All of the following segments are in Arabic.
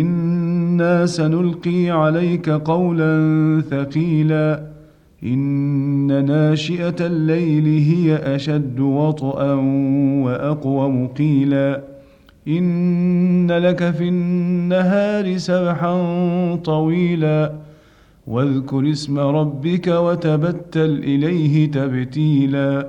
إنا سنلقي عليك قولا ثقيلا إن ناشئة الليل هي أشد وطئا وأقوم قيلا إن لك في النهار سبحا طويلا واذكر اسم ربك وتبتل إليه تبتيلا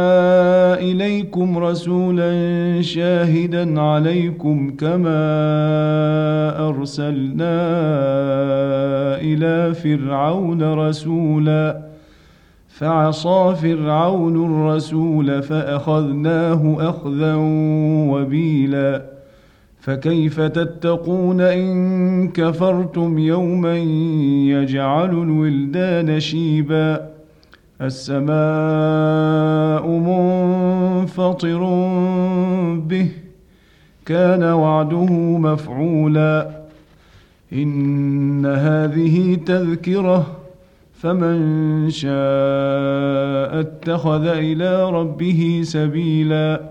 إليكم رسولا شاهدا عليكم كما أرسلنا إلى فرعون رسولا فعصى فرعون الرسول فأخذناه أخذا وبيلا. فكيف تتقون إن كفرتم يوما يجعل الولدان شيبا؟ السماء منفطر به كان وعده مفعولا. إن هذه تذكرة فمن شاء اتخذ إلى ربه سبيلا.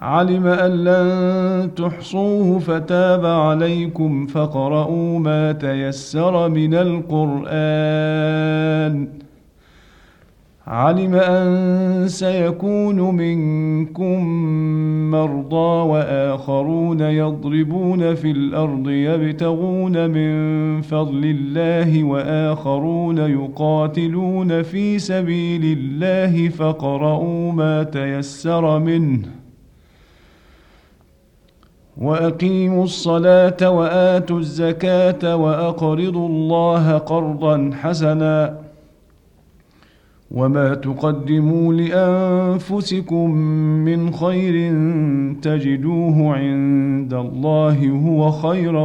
علم أن لن تحصوه فتاب عليكم فقرؤوا ما تيسر من القرآن. علم أن سيكون منكم مرضى وآخرون يضربون في الأرض يبتغون من فضل الله وآخرون يقاتلون في سبيل الله فقرؤوا ما تيسر منه. وأقيموا الصلاة وآتوا الزكاة وأقرضوا الله قرضا حسنا وما تقدموا لأنفسكم من خير تجدوه عند الله هو خيرا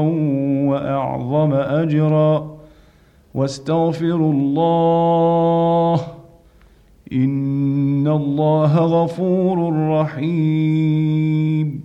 وأعظم أجرا واستغفروا الله إن الله غفور رحيم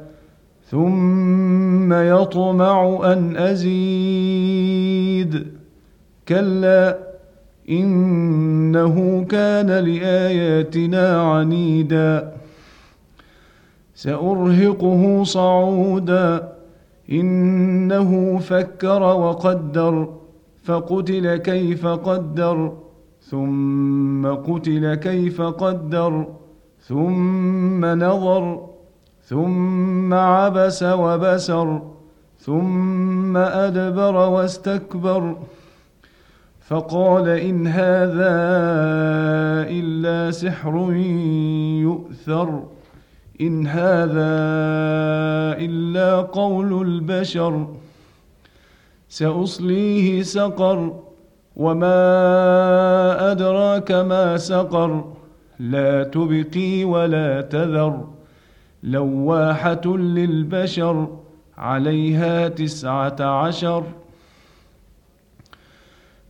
ثم يطمع أن أزيد. كلا إنه كان لآياتنا عنيدا. سأرهقه صعودا. إنه فكر وقدر فقتل كيف قدر ثم قتل كيف قدر ثم نظر ثم عبس وبسر ثم أدبر واستكبر. فقال إن هذا إلا سحر يؤثر إن هذا إلا قول البشر. سأصليه سقر وما أدراك ما سقر. لا تبقي ولا تذر. لواحة للبشر عليها تسعة عشر.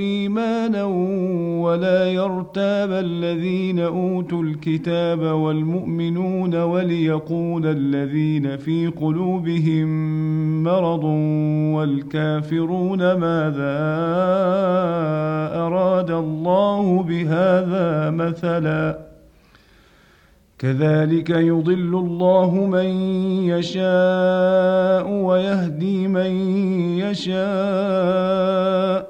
إيمانا ولا يرتاب الذين أوتوا الكتاب والمؤمنون وليقول الذين في قلوبهم مرض والكافرون ماذا أراد الله بهذا مثلا كذلك يضل الله من يشاء ويهدي من يشاء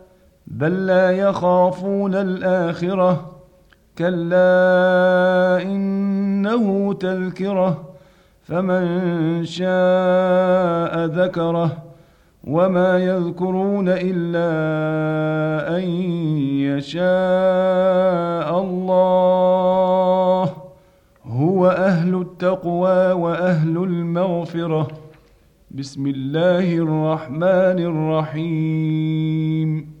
بل لا يخافون الآخرة كلا إنه تذكرة فمن شاء ذكره وما يذكرون إلا أن يشاء الله. هو أهل التقوى وأهل المغفرة. بسم الله الرحمن الرحيم.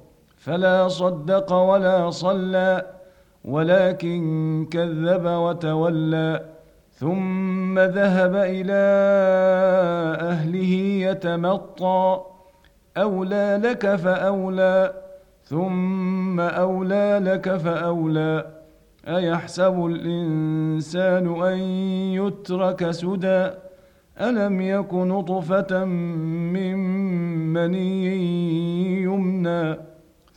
فلا صدق ولا صلى ولكن كذب وتولى ثم ذهب إلى أهله يتمطى أولى لك فأولى ثم أولى لك فأولى. أيحسب الإنسان أن يترك سدى؟ ألم يك نطفة من مني يمنى؟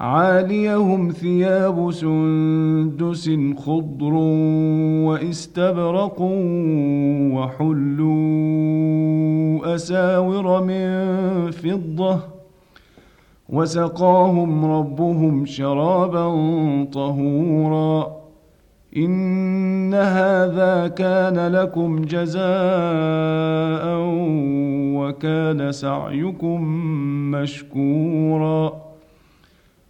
عاليهم ثياب سندس خضر واستبرق وحلوا أساور من فضة وسقاهم ربهم شرابا طهورا إن هذا كان لكم جزاء وكان سعيكم مشكورا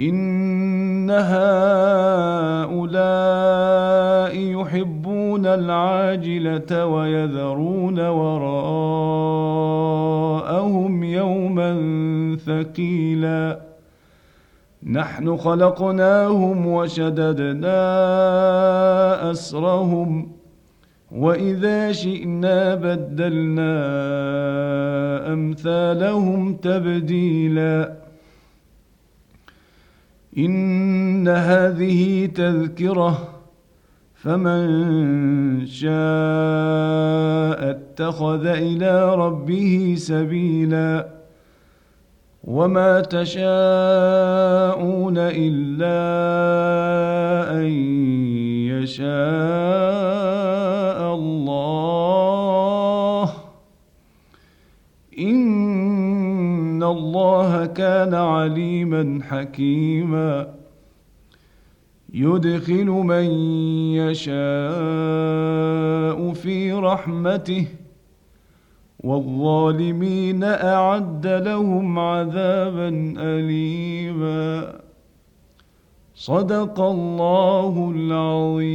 إن هؤلاء يحبون العاجلة ويذرون وراءهم يوما ثقيلا. نحن خلقناهم وشددنا أسرهم وإذا شئنا بدلنا أمثالهم تبديلا. إن هذه تذكرة فمن شاء اتخذ إلى ربه سبيلا وما تشاءون إلا أن يشاء الله كان عليما حكيما. يدخل من يشاء في رحمته والظالمين أعد لهم عذابا أليما. صدق الله العظيم.